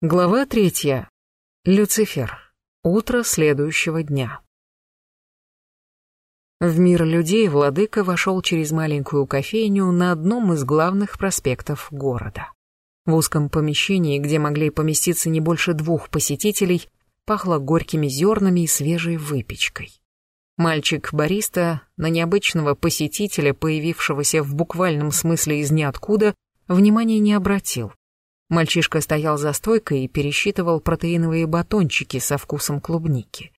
Глава третья. Люцифер. Утро следующего дня. В мир людей владыка вошел через маленькую кофейню на одном из главных проспектов города. В узком помещении, где могли поместиться не больше двух посетителей, пахло горькими зернами и свежей выпечкой. Мальчик-бариста на необычного посетителя, появившегося в буквальном смысле из ниоткуда, внимания не обратил Мальчишка стоял за стойкой и пересчитывал протеиновые батончики со вкусом клубники.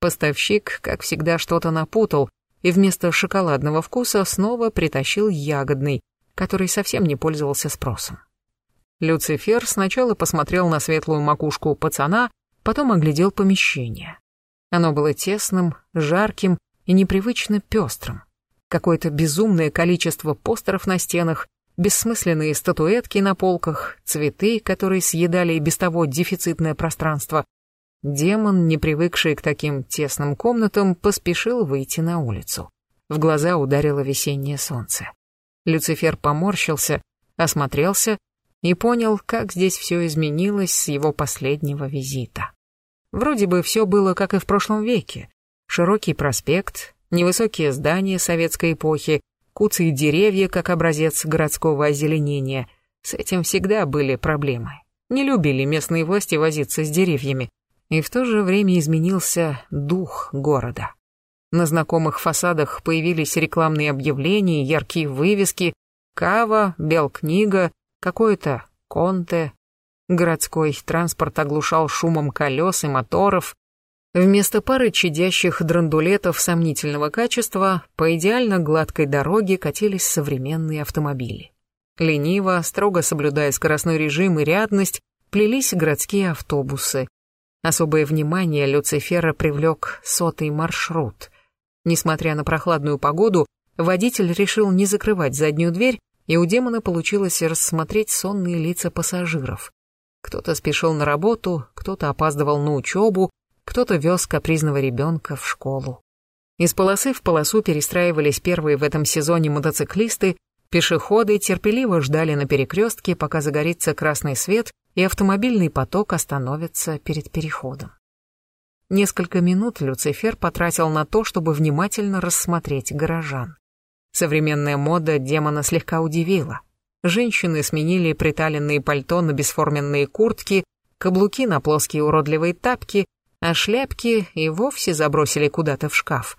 Поставщик, как всегда, что-то напутал, и вместо шоколадного вкуса снова притащил ягодный, который совсем не пользовался спросом. Люцифер сначала посмотрел на светлую макушку пацана, потом оглядел помещение. Оно было тесным, жарким и непривычно пестрым. Какое-то безумное количество постеров на стенах, бессмысленные статуэтки на полках, цветы, которые съедали и без того дефицитное пространство. Демон, не привыкший к таким тесным комнатам, поспешил выйти на улицу. В глаза ударило весеннее солнце. Люцифер поморщился, осмотрелся и понял, как здесь все изменилось с его последнего визита. Вроде бы все было как и в прошлом веке. Широкий проспект, невысокие здания советской эпохи, куцые деревья, как образец городского озеленения. С этим всегда были проблемы. Не любили местные власти возиться с деревьями. И в то же время изменился дух города. На знакомых фасадах появились рекламные объявления, яркие вывески, кава, белкнига, какое-то конте. Городской транспорт оглушал шумом колес и моторов, Вместо пары чадящих драндулетов сомнительного качества по идеально гладкой дороге катились современные автомобили. Лениво, строго соблюдая скоростной режим и рядность, плелись городские автобусы. Особое внимание Люцифера привлек сотый маршрут. Несмотря на прохладную погоду, водитель решил не закрывать заднюю дверь, и у демона получилось рассмотреть сонные лица пассажиров. Кто-то спешил на работу, кто-то опаздывал на учебу, кто-то вез капризного ребенка в школу. Из полосы в полосу перестраивались первые в этом сезоне мотоциклисты, пешеходы терпеливо ждали на перекрестке, пока загорится красный свет и автомобильный поток остановится перед переходом. Несколько минут Люцифер потратил на то, чтобы внимательно рассмотреть горожан. Современная мода демона слегка удивила. Женщины сменили приталенные пальто на бесформенные куртки, каблуки на плоские уродливые тапки, а шляпки и вовсе забросили куда-то в шкаф.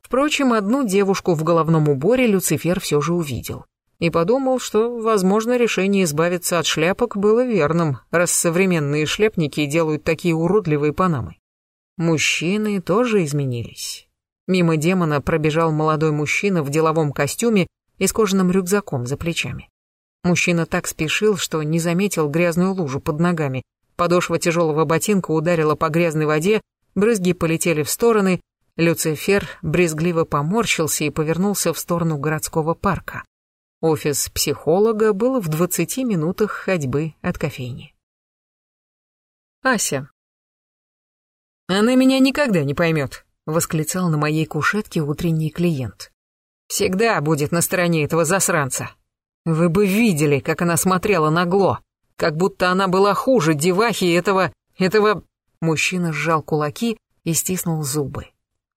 Впрочем, одну девушку в головном уборе Люцифер все же увидел. И подумал, что, возможно, решение избавиться от шляпок было верным, раз современные шляпники делают такие уродливые панамы. Мужчины тоже изменились. Мимо демона пробежал молодой мужчина в деловом костюме и с кожаным рюкзаком за плечами. Мужчина так спешил, что не заметил грязную лужу под ногами, Подошва тяжелого ботинка ударила по грязной воде, брызги полетели в стороны, Люцифер брезгливо поморщился и повернулся в сторону городского парка. Офис психолога был в двадцати минутах ходьбы от кофейни. Ася. «Она меня никогда не поймет», — восклицал на моей кушетке утренний клиент. «Всегда будет на стороне этого засранца. Вы бы видели, как она смотрела на Гло как будто она была хуже девахи этого... этого... Мужчина сжал кулаки и стиснул зубы.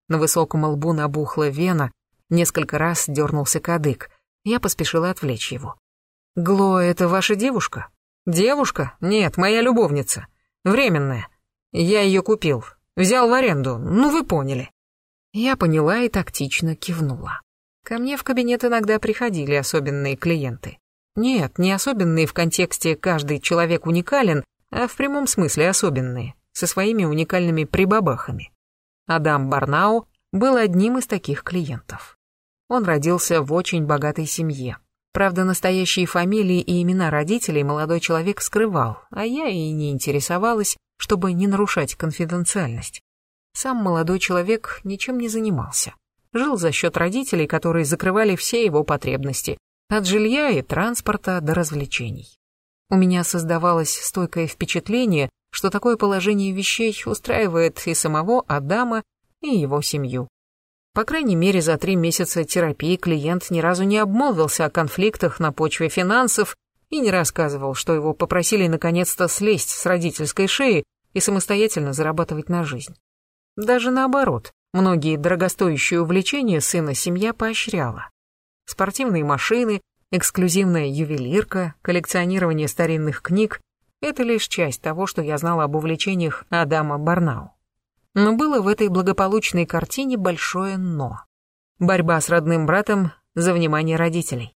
На высоком лбу набухла вена, несколько раз дернулся кадык. Я поспешила отвлечь его. «Гло, это ваша девушка?» «Девушка? Нет, моя любовница. Временная. Я ее купил. Взял в аренду. Ну, вы поняли». Я поняла и тактично кивнула. Ко мне в кабинет иногда приходили особенные клиенты. Нет, не особенные в контексте «каждый человек уникален», а в прямом смысле особенные, со своими уникальными прибабахами. Адам Барнау был одним из таких клиентов. Он родился в очень богатой семье. Правда, настоящие фамилии и имена родителей молодой человек скрывал, а я и не интересовалась, чтобы не нарушать конфиденциальность. Сам молодой человек ничем не занимался. Жил за счет родителей, которые закрывали все его потребности, от жилья и транспорта до развлечений. У меня создавалось стойкое впечатление, что такое положение вещей устраивает и самого Адама, и его семью. По крайней мере, за три месяца терапии клиент ни разу не обмолвился о конфликтах на почве финансов и не рассказывал, что его попросили наконец-то слезть с родительской шеи и самостоятельно зарабатывать на жизнь. Даже наоборот, многие дорогостоящие увлечения сына семья поощряла. Спортивные машины, эксклюзивная ювелирка, коллекционирование старинных книг — это лишь часть того, что я знала об увлечениях Адама Барнау. Но было в этой благополучной картине большое «но». Борьба с родным братом за внимание родителей.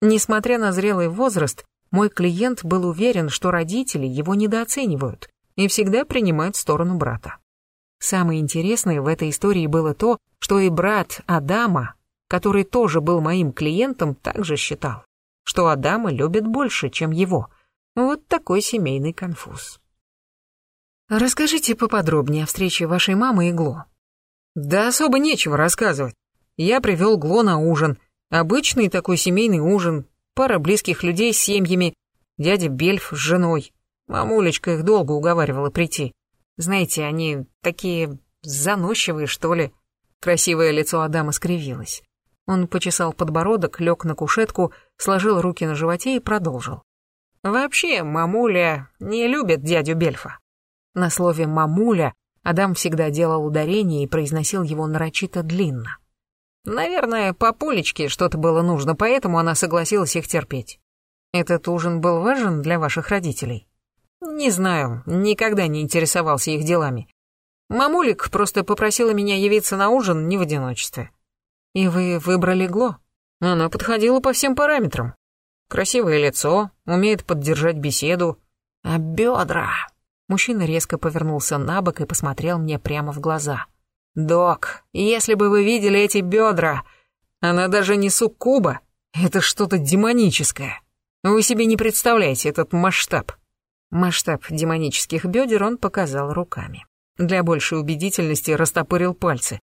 Несмотря на зрелый возраст, мой клиент был уверен, что родители его недооценивают и всегда принимают сторону брата. Самое интересное в этой истории было то, что и брат Адама, который тоже был моим клиентом, также считал, что Адама любят больше, чем его. Вот такой семейный конфуз. Расскажите поподробнее о встрече вашей мамы и Гло. Да особо нечего рассказывать. Я привел Гло на ужин. Обычный такой семейный ужин. Пара близких людей с семьями. Дядя Бельф с женой. Мамулечка их долго уговаривала прийти. Знаете, они такие заносчивые, что ли. Красивое лицо Адама скривилось. Он почесал подбородок, лег на кушетку, сложил руки на животе и продолжил. «Вообще, мамуля не любит дядю Бельфа». На слове «мамуля» Адам всегда делал ударение и произносил его нарочито длинно. Наверное, по Полечке что-то было нужно, поэтому она согласилась их терпеть. Этот ужин был важен для ваших родителей? Не знаю, никогда не интересовался их делами. Мамулик просто попросила меня явиться на ужин не в одиночестве. И вы выбрали Гло? Она подходила по всем параметрам. Красивое лицо, умеет поддержать беседу. А бедра... Мужчина резко повернулся на бок и посмотрел мне прямо в глаза. «Док, если бы вы видели эти бедра, она даже не суккуба, это что-то демоническое. Вы себе не представляете этот масштаб». Масштаб демонических бедер он показал руками. Для большей убедительности растопырил пальцы.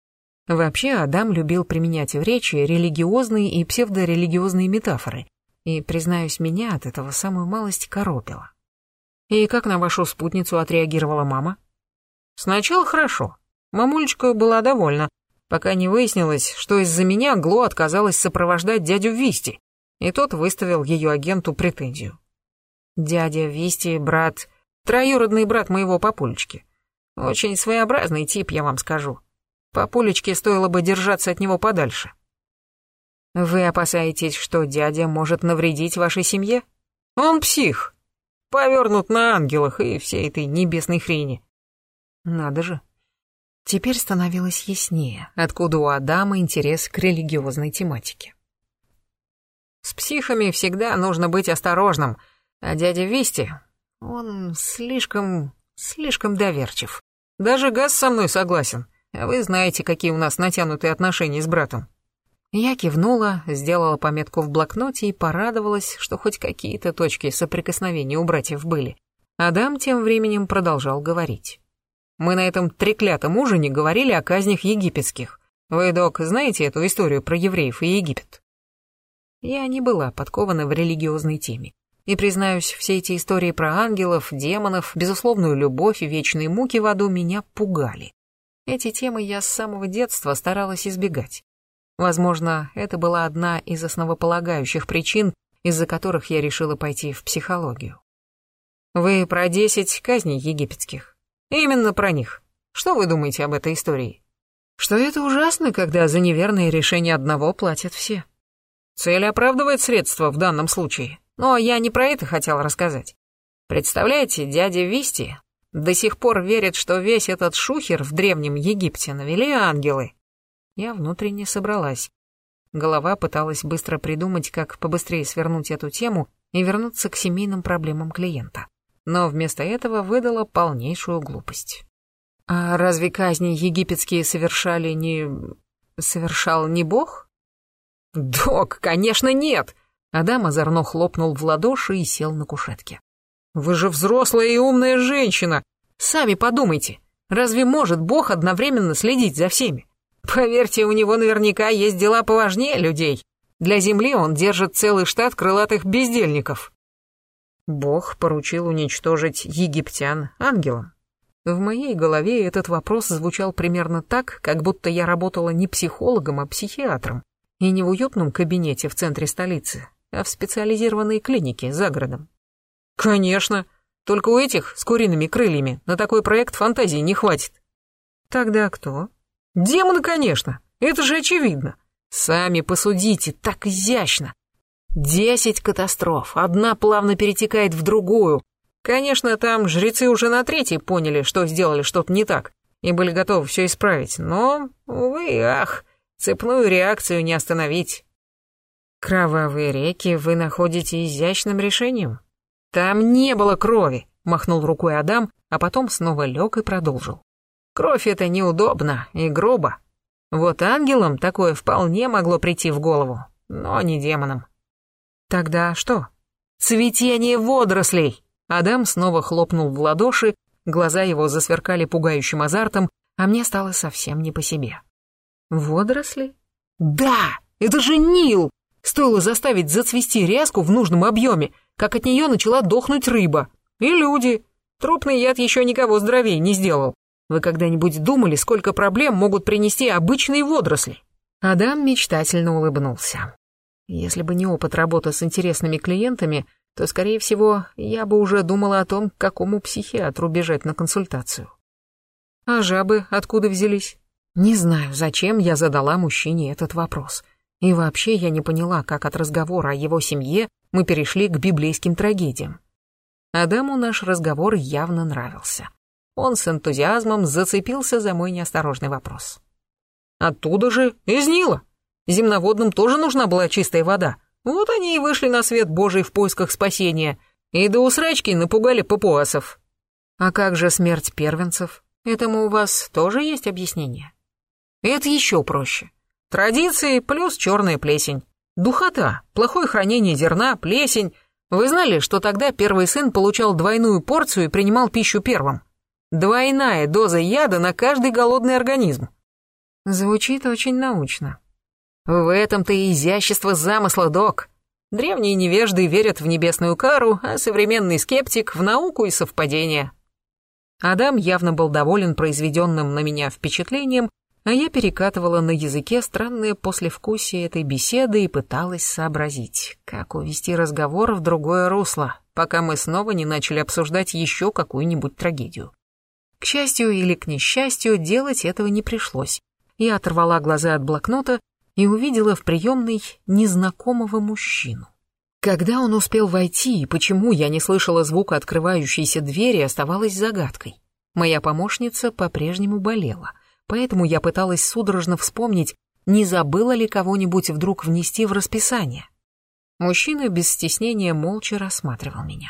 Вообще, Адам любил применять в речи религиозные и псевдорелигиозные метафоры, и, признаюсь, меня от этого самую малость коробило. И как на вашу спутницу отреагировала мама? Сначала хорошо. Мамулечка была довольна, пока не выяснилось, что из-за меня Гло отказалась сопровождать дядю Висти, и тот выставил ее агенту претензию. Дядя Висти, брат, троюродный брат моего папулечки. Очень своеобразный тип, я вам скажу. Папулечке стоило бы держаться от него подальше. Вы опасаетесь, что дядя может навредить вашей семье? Он псих. Повернут на ангелах и всей этой небесной хрени. Надо же. Теперь становилось яснее, откуда у Адама интерес к религиозной тематике. С психами всегда нужно быть осторожным, а дядя Висти, он слишком, слишком доверчив. Даже Газ со мной согласен. А вы знаете, какие у нас натянутые отношения с братом». Я кивнула, сделала пометку в блокноте и порадовалась, что хоть какие-то точки соприкосновения у братьев были. Адам тем временем продолжал говорить. «Мы на этом треклятом ужине говорили о казнях египетских. Вы, док, знаете эту историю про евреев и Египет?» Я не была подкована в религиозной теме. И, признаюсь, все эти истории про ангелов, демонов, безусловную любовь и вечные муки в аду меня пугали. Эти темы я с самого детства старалась избегать. Возможно, это была одна из основополагающих причин, из-за которых я решила пойти в психологию. Вы про десять казней египетских. Именно про них. Что вы думаете об этой истории? Что это ужасно, когда за неверное решение одного платят все. Цель оправдывает средства в данном случае. Но я не про это хотел рассказать. Представляете, дядя Висти до сих пор верит, что весь этот шухер в Древнем Египте навели ангелы. Я внутренне собралась. Голова пыталась быстро придумать, как побыстрее свернуть эту тему и вернуться к семейным проблемам клиента. Но вместо этого выдала полнейшую глупость. А разве казни египетские совершали не... совершал не бог? Док, конечно, нет! Адам озорно хлопнул в ладоши и сел на кушетке. Вы же взрослая и умная женщина. Сами подумайте, разве может Бог одновременно следить за всеми? Поверьте, у него наверняка есть дела поважнее людей. Для Земли он держит целый штат крылатых бездельников. Бог поручил уничтожить египтян ангелам. В моей голове этот вопрос звучал примерно так, как будто я работала не психологом, а психиатром, и не в уютном кабинете в центре столицы, а в специализированной клинике за городом. Конечно, только у этих с куриными крыльями на такой проект фантазии не хватит. Тогда кто? Демоны, конечно, это же очевидно. Сами посудите, так изящно. Десять катастроф, одна плавно перетекает в другую. Конечно, там жрецы уже на третьей поняли, что сделали что-то не так, и были готовы все исправить, но, увы, ах, цепную реакцию не остановить. Кровавые реки вы находите изящным решением? Там не было крови, махнул рукой Адам, а потом снова лег и продолжил. Кровь это неудобно и грубо. Вот ангелам такое вполне могло прийти в голову, но не демонам. Тогда что? Цветение водорослей! Адам снова хлопнул в ладоши, глаза его засверкали пугающим азартом, а мне стало совсем не по себе. Водоросли? Да, это же Нил! Стоило заставить зацвести ряску в нужном объеме, как от нее начала дохнуть рыба. И люди. Трупный яд еще никого здоровее не сделал. Вы когда-нибудь думали, сколько проблем могут принести обычные водоросли? Адам мечтательно улыбнулся. Если бы не опыт работы с интересными клиентами, то, скорее всего, я бы уже думала о том, к какому психиатру бежать на консультацию. А жабы откуда взялись? Не знаю, зачем я задала мужчине этот вопрос. И вообще я не поняла, как от разговора о его семье мы перешли к библейским трагедиям. Адаму наш разговор явно нравился. Он с энтузиазмом зацепился за мой неосторожный вопрос. Оттуда же, из Нила. Земноводным тоже нужна была чистая вода. Вот они и вышли на свет Божий в поисках спасения. И до усрачки напугали папуасов. А как же смерть первенцев? Этому у вас тоже есть объяснение? Это еще проще. Традиции плюс черная плесень. Духота, плохое хранение зерна, плесень. Вы знали, что тогда первый сын получал двойную порцию и принимал пищу первым? Двойная доза яда на каждый голодный организм. Звучит очень научно. В этом-то и изящество замысла, док. Древние невежды верят в небесную кару, а современный скептик — в науку и совпадения. Адам явно был доволен произведенным на меня впечатлением, а я перекатывала на языке странное послевкусие этой беседы и пыталась сообразить, как увести разговор в другое русло, пока мы снова не начали обсуждать еще какую-нибудь трагедию. К счастью или к несчастью, делать этого не пришлось. Я оторвала глаза от блокнота и увидела в приемной незнакомого мужчину. Когда он успел войти и почему я не слышала звука открывающейся двери, оставалось загадкой. Моя помощница по-прежнему болела, поэтому я пыталась судорожно вспомнить, не забыла ли кого-нибудь вдруг внести в расписание. Мужчина без стеснения молча рассматривал меня.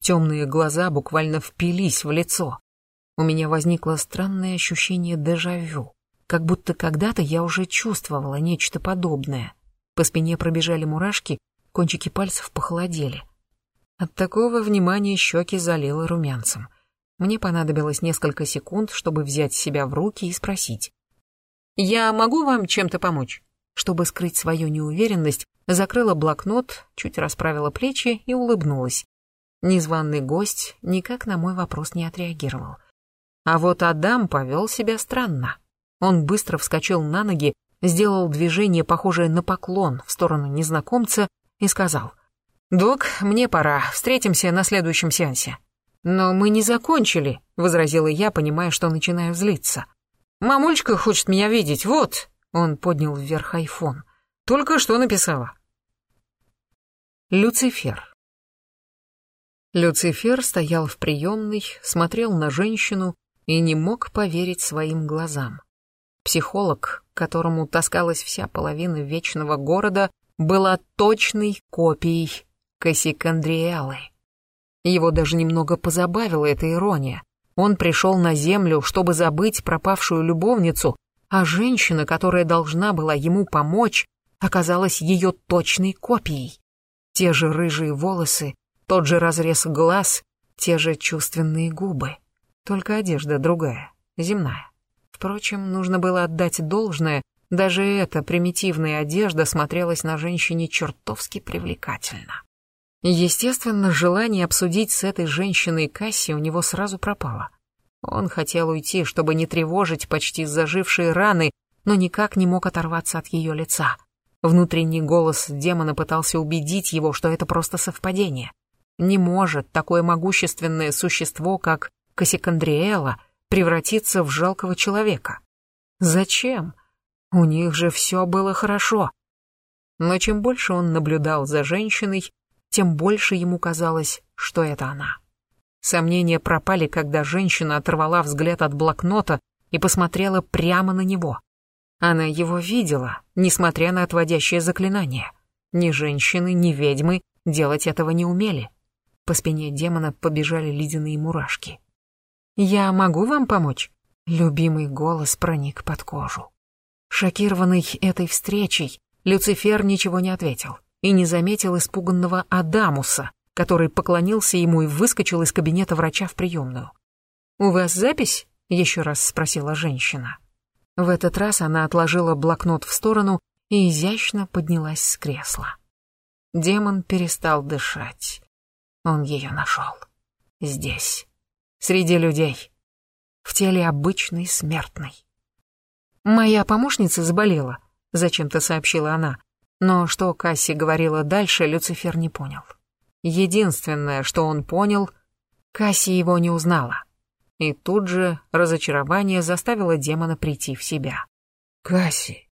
Темные глаза буквально впились в лицо. У меня возникло странное ощущение дежавю как будто когда-то я уже чувствовала нечто подобное. По спине пробежали мурашки, кончики пальцев похолодели. От такого внимания щеки залило румянцем. Мне понадобилось несколько секунд, чтобы взять себя в руки и спросить. «Я могу вам чем-то помочь?» Чтобы скрыть свою неуверенность, закрыла блокнот, чуть расправила плечи и улыбнулась. Незваный гость никак на мой вопрос не отреагировал. А вот Адам повел себя странно. Он быстро вскочил на ноги, сделал движение, похожее на поклон в сторону незнакомца, и сказал, «Док, мне пора, встретимся на следующем сеансе». «Но мы не закончили», — возразила я, понимая, что начинаю злиться. «Мамульчика хочет меня видеть, вот», — он поднял вверх айфон. «Только что написала». Люцифер. Люцифер стоял в приемной, смотрел на женщину и не мог поверить своим глазам. Психолог, которому таскалась вся половина вечного города, была точной копией Кассикандриэлы. Его даже немного позабавила эта ирония. Он пришел на землю, чтобы забыть пропавшую любовницу, а женщина, которая должна была ему помочь, оказалась ее точной копией. Те же рыжие волосы, тот же разрез глаз, те же чувственные губы. Только одежда другая, земная. Впрочем, нужно было отдать должное, даже эта примитивная одежда смотрелась на женщине чертовски привлекательно. Естественно, желание обсудить с этой женщиной Касси у него сразу пропало. Он хотел уйти, чтобы не тревожить почти зажившие раны, но никак не мог оторваться от ее лица. Внутренний голос демона пытался убедить его, что это просто совпадение. Не может такое могущественное существо, как Кассикандриэла, превратиться в жалкого человека. Зачем? У них же все было хорошо. Но чем больше он наблюдал за женщиной, тем больше ему казалось, что это она. Сомнения пропали, когда женщина оторвала взгляд от блокнота и посмотрела прямо на него. Она его видела, несмотря на отводящее заклинание. Ни женщины, ни ведьмы делать этого не умели. По спине демона побежали ледяные мурашки. «Я могу вам помочь?» Любимый голос проник под кожу. Шокированный этой встречей, Люцифер ничего не ответил и не заметил испуганного Адамуса, который поклонился ему и выскочил из кабинета врача в приемную. «У вас запись?» — еще раз спросила женщина. В этот раз она отложила блокнот в сторону и изящно поднялась с кресла. Демон перестал дышать. Он ее нашел. Здесь. Среди людей. В теле обычной смертной. «Моя помощница заболела», — зачем-то сообщила она. Но что Касси говорила дальше, Люцифер не понял. Единственное, что он понял, Касси его не узнала. И тут же разочарование заставило демона прийти в себя. «Касси,